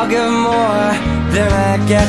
I'll give more than I get,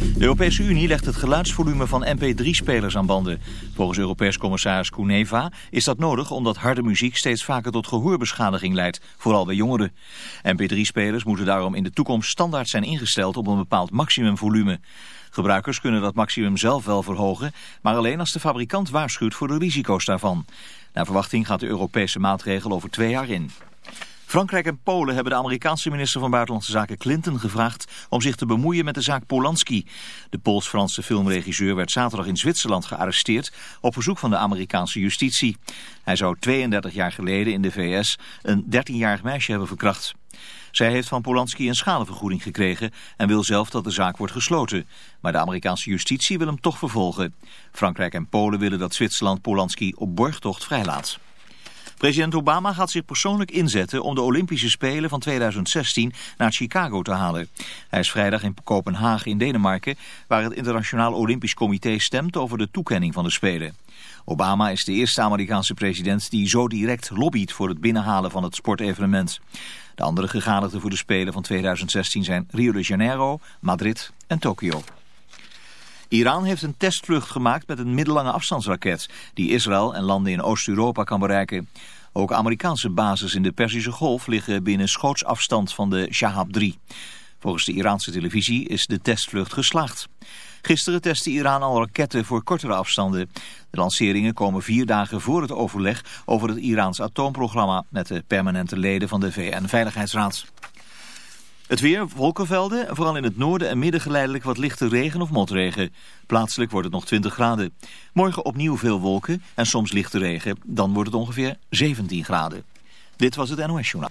De Europese Unie legt het geluidsvolume van MP3-spelers aan banden. Volgens Europees commissaris Kuneva is dat nodig omdat harde muziek steeds vaker tot gehoorbeschadiging leidt, vooral bij jongeren. MP3-spelers moeten daarom in de toekomst standaard zijn ingesteld op een bepaald maximumvolume. Gebruikers kunnen dat maximum zelf wel verhogen, maar alleen als de fabrikant waarschuwt voor de risico's daarvan. Naar verwachting gaat de Europese maatregel over twee jaar in. Frankrijk en Polen hebben de Amerikaanse minister van Buitenlandse Zaken Clinton gevraagd om zich te bemoeien met de zaak Polanski. De Pools-Franse filmregisseur werd zaterdag in Zwitserland gearresteerd op verzoek van de Amerikaanse justitie. Hij zou 32 jaar geleden in de VS een 13-jarig meisje hebben verkracht. Zij heeft van Polanski een schadevergoeding gekregen en wil zelf dat de zaak wordt gesloten. Maar de Amerikaanse justitie wil hem toch vervolgen. Frankrijk en Polen willen dat Zwitserland Polanski op borgtocht vrijlaat. President Obama gaat zich persoonlijk inzetten om de Olympische Spelen van 2016 naar Chicago te halen. Hij is vrijdag in Kopenhagen in Denemarken, waar het Internationaal Olympisch Comité stemt over de toekenning van de Spelen. Obama is de eerste Amerikaanse president die zo direct lobbyt voor het binnenhalen van het sportevenement. De andere gegadigden voor de Spelen van 2016 zijn Rio de Janeiro, Madrid en Tokio. Iran heeft een testvlucht gemaakt met een middellange afstandsraket die Israël en landen in Oost-Europa kan bereiken. Ook Amerikaanse bases in de Perzische Golf liggen binnen schootsafstand van de Shahab 3. Volgens de Iraanse televisie is de testvlucht geslaagd. Gisteren testte Iran al raketten voor kortere afstanden. De lanceringen komen vier dagen voor het overleg over het Iraans atoomprogramma met de permanente leden van de VN-veiligheidsraad. Het weer, wolkenvelden, vooral in het noorden en midden geleidelijk wat lichte regen of motregen. Plaatselijk wordt het nog 20 graden. Morgen opnieuw veel wolken en soms lichte regen. Dan wordt het ongeveer 17 graden. Dit was het NOS Journaal.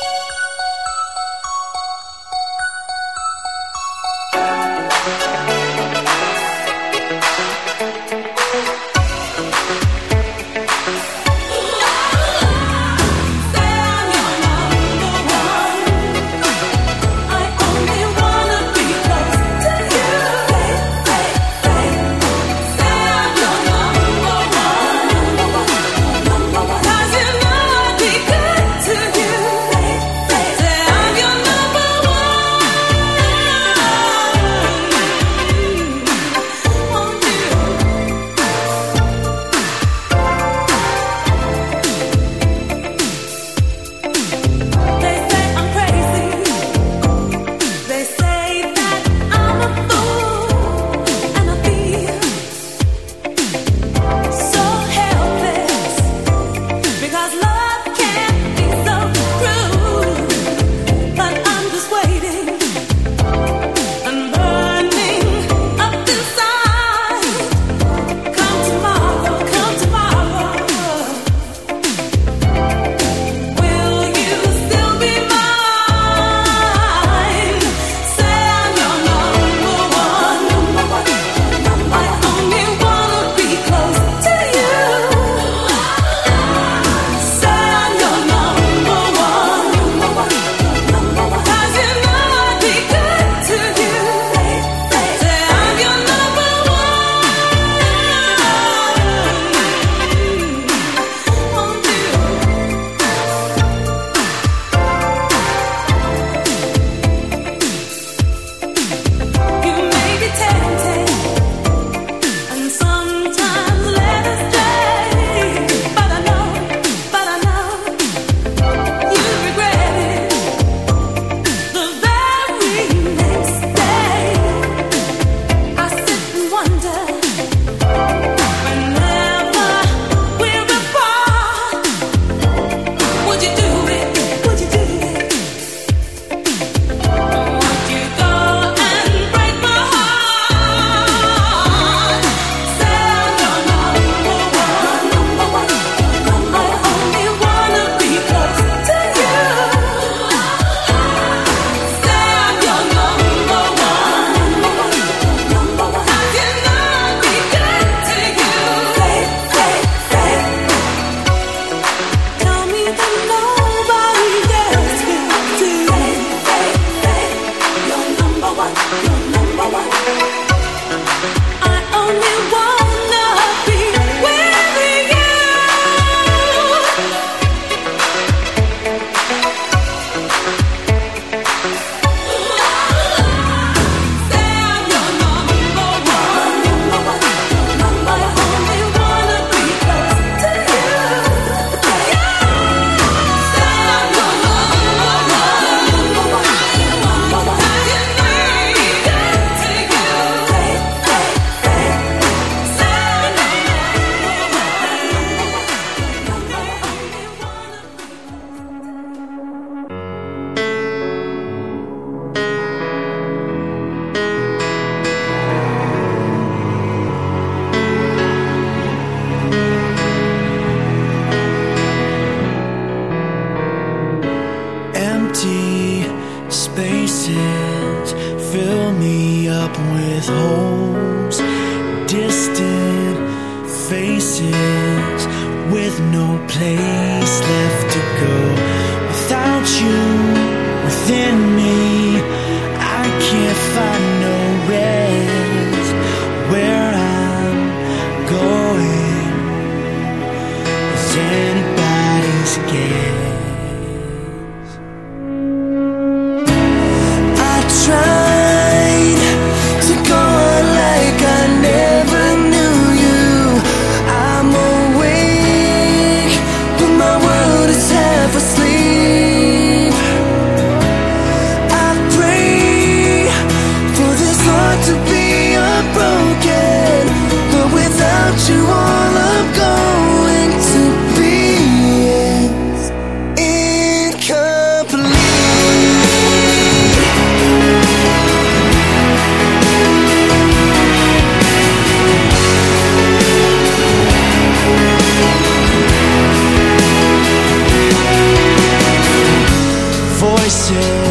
Yeah.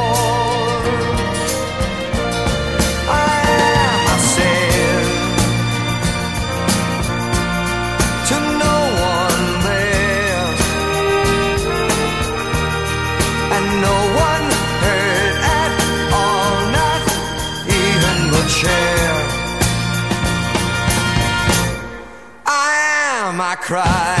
cry.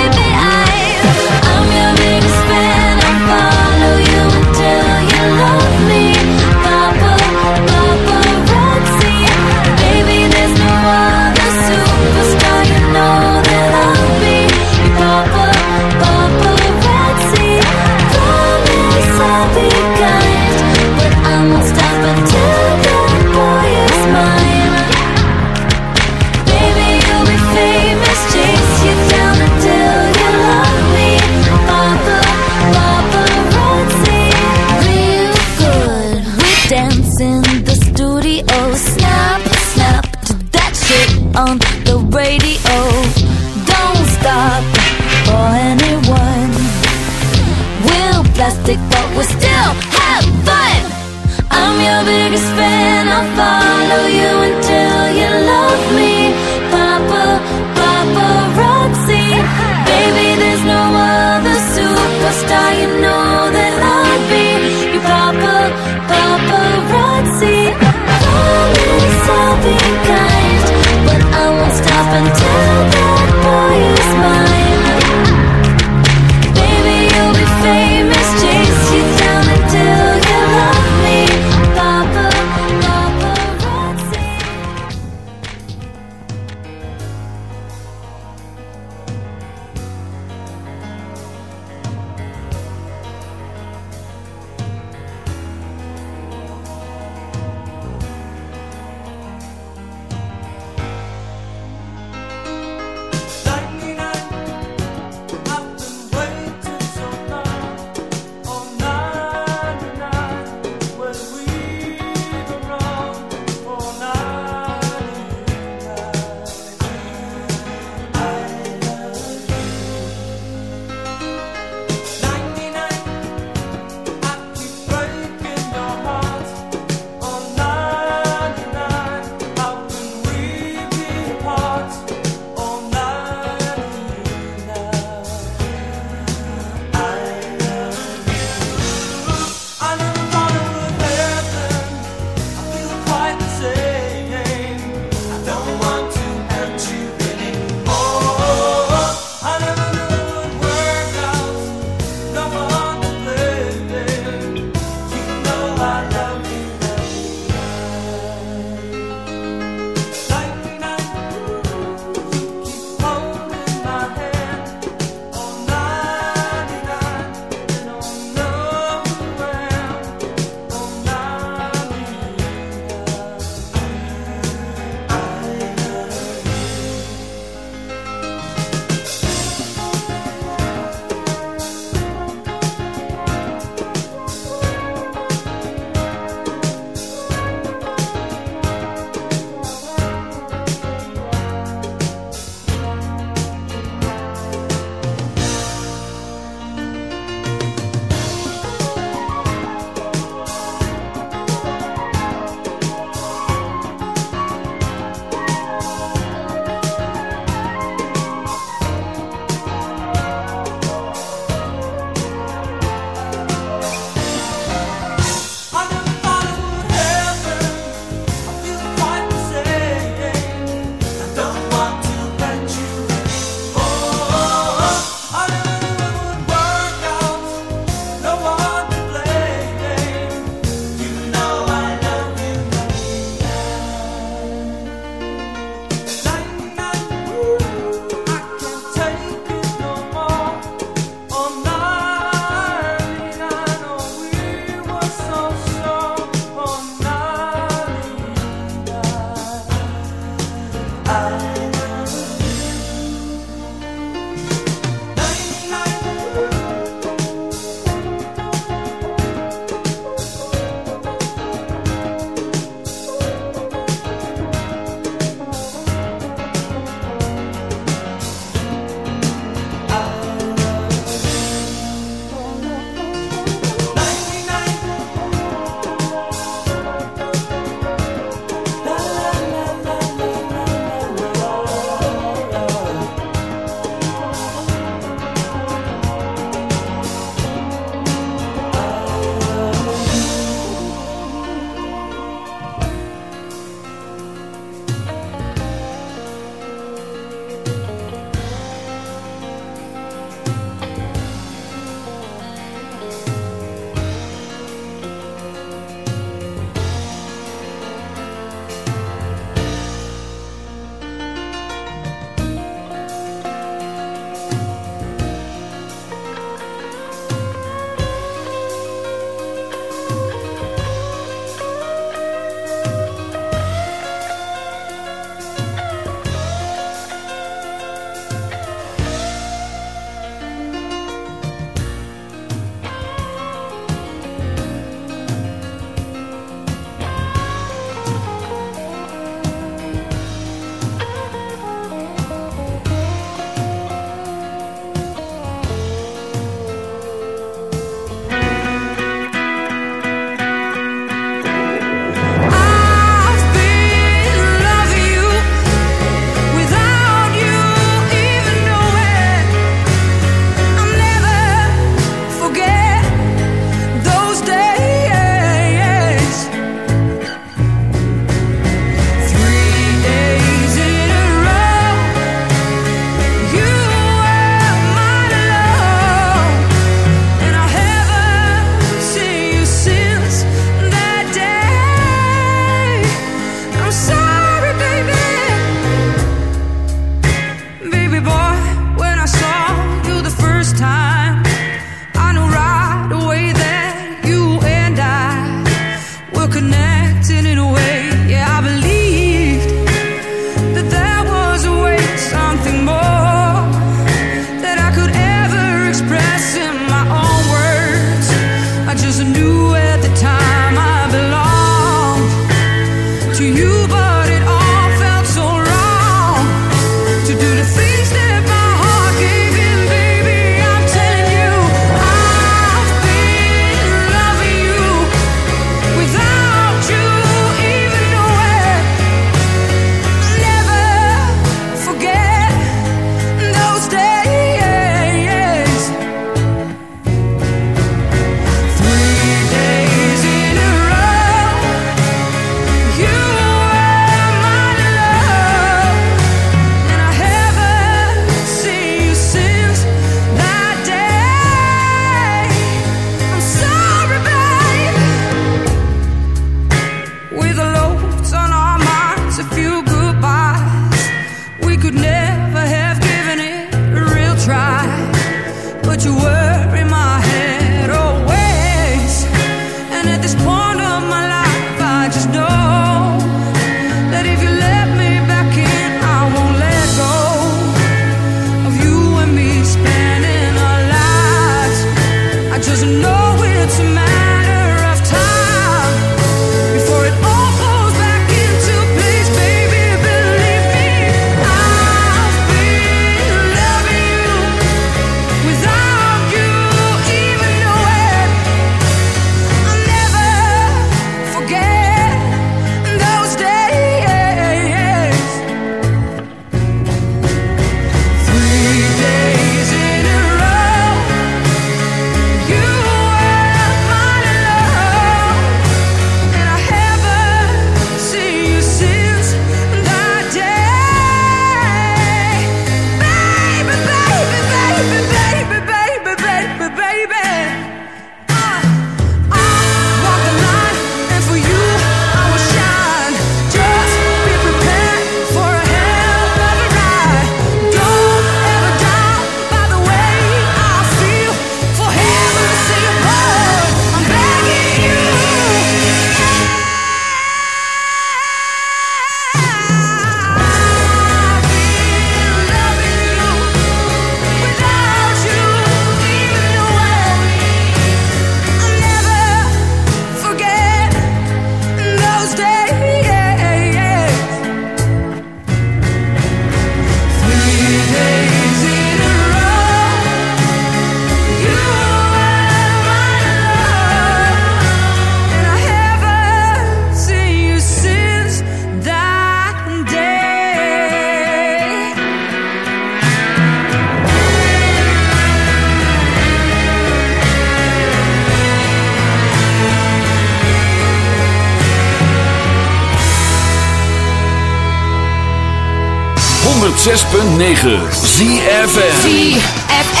106.9 ZFM. ZFM.